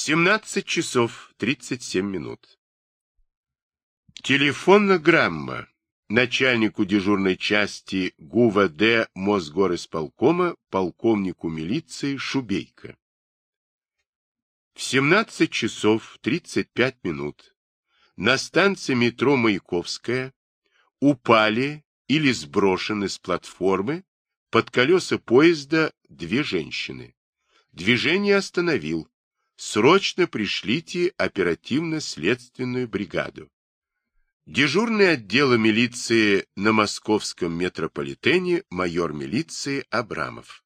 17 часов 37 минут. Телефонограмма начальнику дежурной части ГУВД Мосгорисполкома полковнику милиции Шубейко. В 17 часов 35 минут на станции метро Маяковская упали или сброшены с платформы под колеса поезда две женщины. Движение остановил. Срочно пришлите оперативно-следственную бригаду. Дежурный отдела милиции на московском метрополитене майор милиции Абрамов.